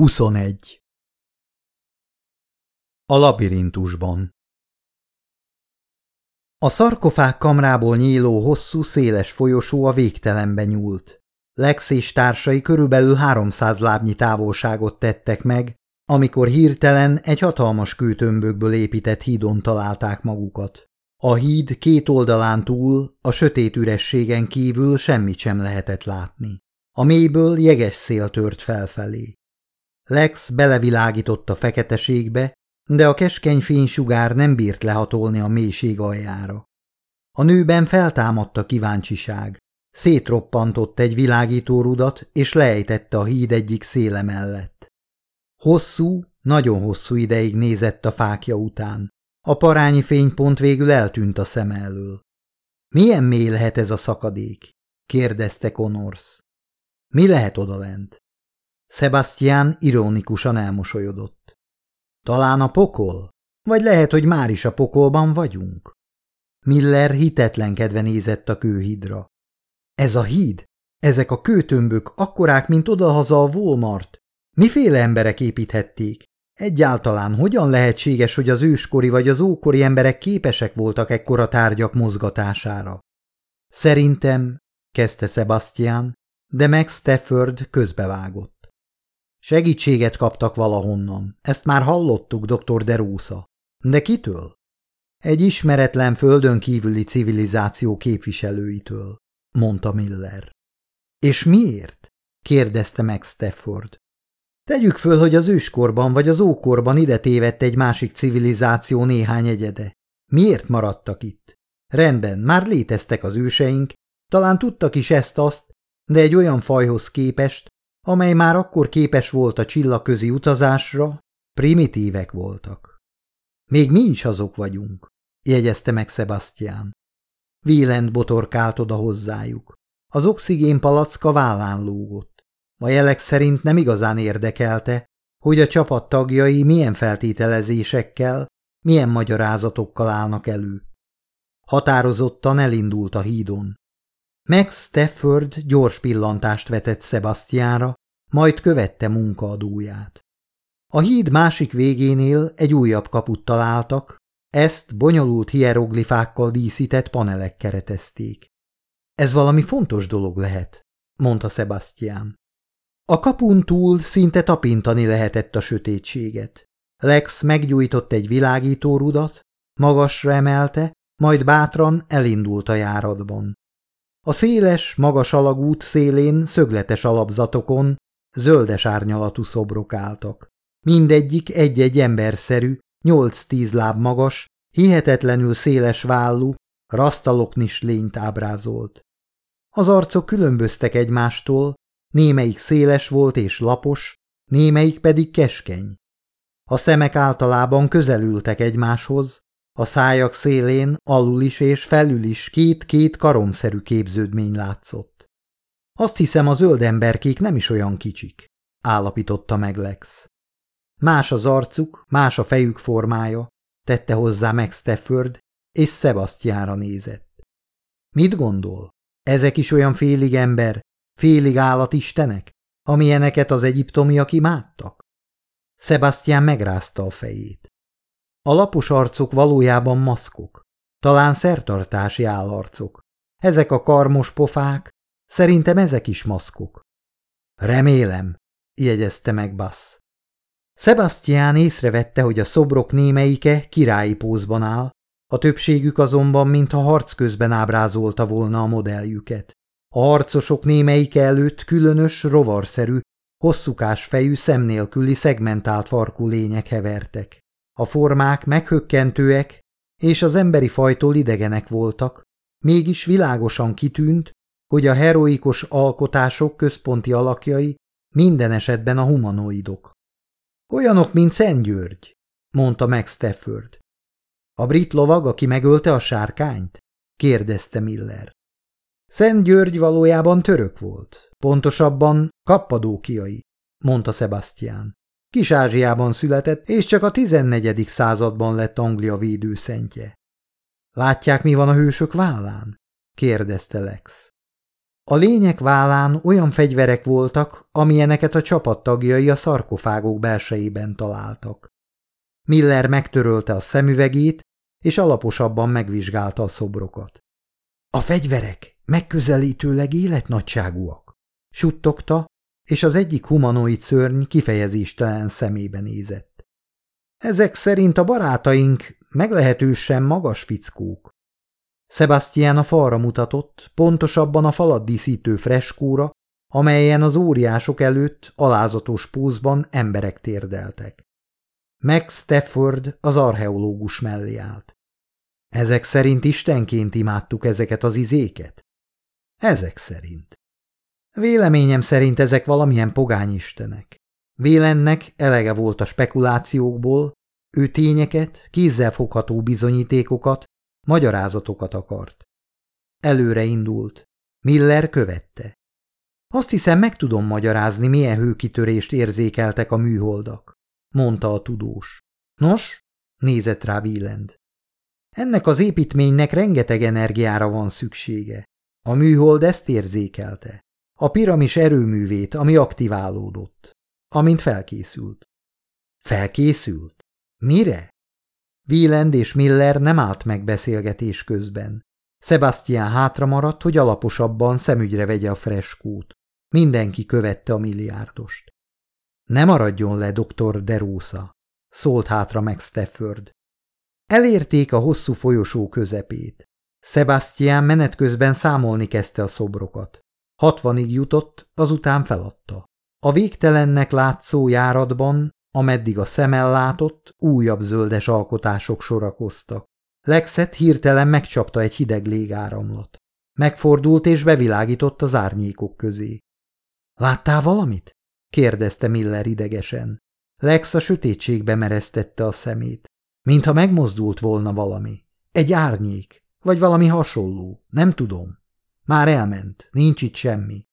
21. A labirintusban A szarkofág kamrából nyíló hosszú, széles folyosó a végtelenbe nyúlt. Lex és társai körülbelül 300 lábnyi távolságot tettek meg, amikor hirtelen egy hatalmas kőtömbökből épített hídon találták magukat. A híd két oldalán túl, a sötét ürességen kívül semmit sem lehetett látni. A mélyből jeges szél tört felfelé. Lex belevilágított a feketeségbe, de a keskeny fénysugár nem bírt lehatolni a mélység aljára. A nőben feltámadt a kíváncsiság. Szétroppantott egy világító rudat, és lejtette a híd egyik széle mellett. Hosszú, nagyon hosszú ideig nézett a fákja után. A parányi fénypont végül eltűnt a szem elől. Milyen mély lehet ez a szakadék? kérdezte Connors. Mi lehet odalent? Sebastian ironikusan elmosolyodott. Talán a pokol? Vagy lehet, hogy már is a pokolban vagyunk? Miller hitetlenkedve nézett a kőhídra. Ez a híd? Ezek a kőtömbök akkorák, mint odahaza a Walmart. Miféle emberek építhették? Egyáltalán hogyan lehetséges, hogy az őskori vagy az ókori emberek képesek voltak ekkora tárgyak mozgatására? Szerintem, kezdte Sebastian, de Max Stafford közbevágott. Segítséget kaptak valahonnan. Ezt már hallottuk, dr. Derusa. De kitől? Egy ismeretlen földön kívüli civilizáció képviselőitől, mondta Miller. És miért? kérdezte meg Stafford. Tegyük föl, hogy az őskorban vagy az ókorban ide tévedt egy másik civilizáció néhány egyede. Miért maradtak itt? Rendben, már léteztek az őseink, talán tudtak is ezt-azt, de egy olyan fajhoz képest, amely már akkor képes volt a csillagközi utazásra, primitívek voltak. Még mi is azok vagyunk, jegyezte meg Sebastian. Vélent botorkált oda hozzájuk. Az oxigén palacka vállán lógott. A jelek szerint nem igazán érdekelte, hogy a csapat tagjai milyen feltételezésekkel, milyen magyarázatokkal állnak elő. Határozottan elindult a hídon. Max Stafford gyors pillantást vetett Sebastianra, majd követte munkaadóját. A híd másik végénél egy újabb kaput találtak, ezt bonyolult hieroglifákkal díszített panelek keretezték. Ez valami fontos dolog lehet, mondta Sebastian. A kapun túl szinte tapintani lehetett a sötétséget. Lex meggyújtott egy világító rudat, magasra emelte, majd bátran elindult a járatban. A széles, magas alagút szélén szögletes alapzatokon zöldes árnyalatú szobrok álltak. Mindegyik egy-egy emberszerű, nyolc-tíz láb magas, hihetetlenül széles vállú, rasztaloknis lényt ábrázolt. Az arcok különböztek egymástól, némelyik széles volt és lapos, némelyik pedig keskeny. A szemek általában közelültek egymáshoz, a szájak szélén alul is és felül is két-két karomszerű képződmény látszott. Azt hiszem a zöld emberkék nem is olyan kicsik, állapította meg Lex. Más az arcuk, más a fejük formája, tette hozzá meg Stafford, és Sebastianra nézett. Mit gondol? Ezek is olyan félig ember, félig állatistenek, amilyeneket az egyiptomiak imádtak? Sebastian megrázta a fejét. A lapos arcok valójában maszkok, talán szertartási állarcok. Ezek a karmos pofák, szerintem ezek is maszkok. Remélem, jegyezte meg Bass. Sebastian észrevette, hogy a szobrok némeike királyi pózban áll, a többségük azonban mintha harc közben ábrázolta volna a modelljüket. A harcosok némeike előtt különös, rovarszerű, hosszúkás fejű, szemnélküli, szegmentált farkú lények hevertek. A formák meghökkentőek, és az emberi fajtól idegenek voltak, mégis világosan kitűnt, hogy a heroikus alkotások központi alakjai minden esetben a humanoidok. Olyanok, mint Szent György, mondta meg Stafford. A brit lovag, aki megölte a sárkányt? kérdezte Miller. Szent György valójában török volt, pontosabban kappadókiai, mondta Sebastian. Kis-Ázsiában született, és csak a 14. században lett Anglia védőszentje. Látják, mi van a hősök vállán? kérdezte Lex. A lények vállán olyan fegyverek voltak, amilyeneket a csapattagjai a szarkofágok belsejében találtak. Miller megtörölte a szemüvegét, és alaposabban megvizsgálta a szobrokat. A fegyverek megközelítőleg életnagyságúak, suttogta, és az egyik humanoid szörny kifejezéstelen szemébe nézett. Ezek szerint a barátaink meglehetősen magas fickók. Sebastian a falra mutatott, pontosabban a falat díszítő freskóra, amelyen az óriások előtt alázatos pózban emberek térdeltek. Max Stafford az archeológus mellé állt. Ezek szerint istenként imádtuk ezeket az izéket? Ezek szerint. Véleményem szerint ezek valamilyen pogányistenek. Vélennek elege volt a spekulációkból, ő tényeket, kézzelfogható bizonyítékokat, magyarázatokat akart. Előre indult. Miller követte. Azt hiszem, meg tudom magyarázni, milyen hőkitörést érzékeltek a műholdak, mondta a tudós. Nos, nézett rá Wieland. Ennek az építménynek rengeteg energiára van szüksége. A műhold ezt érzékelte. A piramis erőművét, ami aktiválódott. Amint felkészült. Felkészült? Mire? Wieland és Miller nem állt meg beszélgetés közben. Sebastian hátra maradt, hogy alaposabban szemügyre vegye a freskót. Mindenki követte a milliárdost. Ne maradjon le, doktor Derosa, szólt hátra meg Stafford. Elérték a hosszú folyosó közepét. Sebastian menet közben számolni kezdte a szobrokat. Hatvanig jutott, azután feladta. A végtelennek látszó járatban, ameddig a szemel látott, újabb zöldes alkotások sorakoztak. Lexet hirtelen megcsapta egy hideg légáramlat. Megfordult és bevilágított az árnyékok közé. – Láttál valamit? – kérdezte Miller idegesen. Lex a sötétségbe mereztette a szemét. Mintha megmozdult volna valami. Egy árnyék, vagy valami hasonló, nem tudom. Már elment, nincs itt semmi.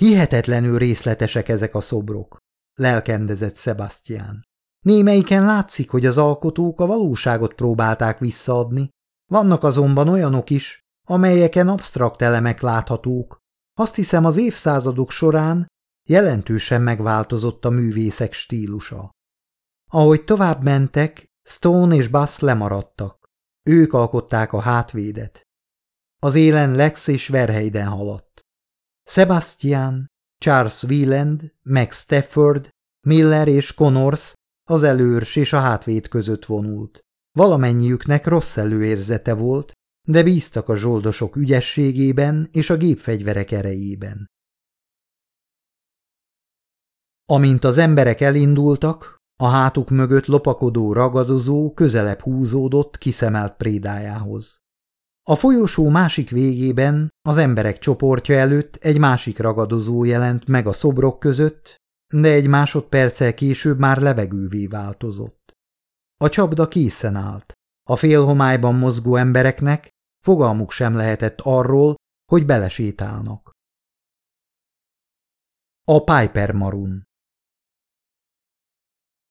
Hihetetlenül részletesek ezek a szobrok, lelkendezett Sebastian. Némelyiken látszik, hogy az alkotók a valóságot próbálták visszaadni, vannak azonban olyanok is, amelyeken absztrakt elemek láthatók. Azt hiszem az évszázadok során jelentősen megváltozott a művészek stílusa. Ahogy tovább mentek, Stone és Bass lemaradtak. Ők alkották a hátvédet. Az élen Lex és Verheiden haladt. Sebastian, Charles Wieland, Max Stafford, Miller és Connors az előrs és a hátvéd között vonult. Valamennyiüknek rossz előérzete volt, de bíztak a zsoldosok ügyességében és a gépfegyverek erejében. Amint az emberek elindultak, a hátuk mögött lopakodó ragadozó közelebb húzódott kiszemelt prédájához. A folyosó másik végében az emberek csoportja előtt egy másik ragadozó jelent meg a szobrok között, de egy másodperccel később már levegővé változott. A csapda készen állt. A félhomályban mozgó embereknek fogalmuk sem lehetett arról, hogy belesétálnak. A Piper Marun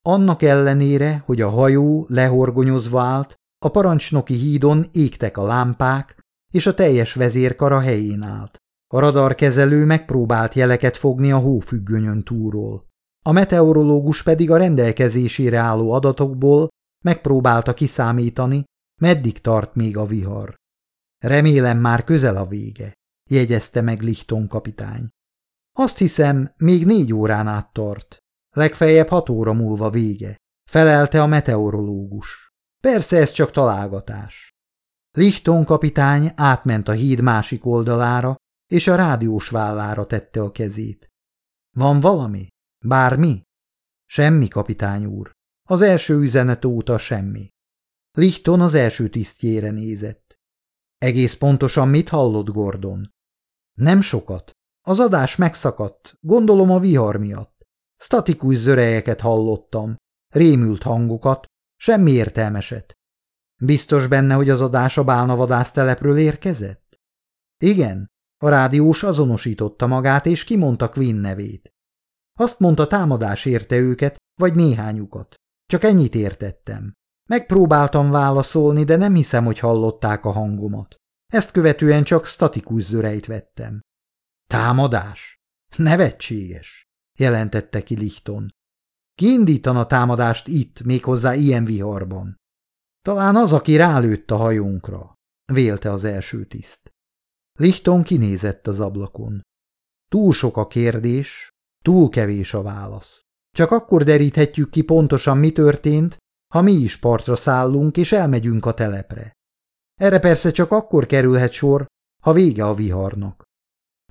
annak ellenére, hogy a hajó lehorgonyozva állt, a parancsnoki hídon égtek a lámpák, és a teljes vezérkara helyén állt. A radarkezelő megpróbált jeleket fogni a hófüggönyön túlról. A meteorológus pedig a rendelkezésére álló adatokból megpróbálta kiszámítani, meddig tart még a vihar. Remélem már közel a vége, jegyezte meg Lichton kapitány. Azt hiszem, még négy órán át tart. Legfeljebb hat óra múlva vége, felelte a meteorológus. Persze ez csak találgatás. Lichton kapitány átment a híd másik oldalára, és a rádiós vállára tette a kezét. Van valami? Bármi? Semmi, kapitány úr. Az első üzenet óta semmi. Lichton az első tisztjére nézett. Egész pontosan mit hallott Gordon? Nem sokat. Az adás megszakadt, gondolom a vihar miatt. Statikus zörejeket hallottam, rémült hangokat, semmi értelmeset. Biztos benne, hogy az adás a bálnavadász telepről érkezett? Igen, a rádiós azonosította magát, és kimondta Quinn nevét. Azt mondta, támadás érte őket, vagy néhányukat. Csak ennyit értettem. Megpróbáltam válaszolni, de nem hiszem, hogy hallották a hangomat. Ezt követően csak statikus zörejt vettem. Támadás? Nevetséges, jelentette ki Lichton. Kiindítana támadást itt, méghozzá ilyen viharban. Talán az, aki rálőtt a hajónkra, vélte az első tiszt. Lichton kinézett az ablakon. Túl sok a kérdés, túl kevés a válasz. Csak akkor deríthetjük ki pontosan, mi történt, ha mi is partra szállunk és elmegyünk a telepre. Erre persze csak akkor kerülhet sor, ha vége a viharnak.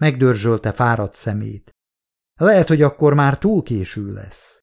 Megdörzsölte fáradt szemét. Lehet, hogy akkor már túl késő lesz.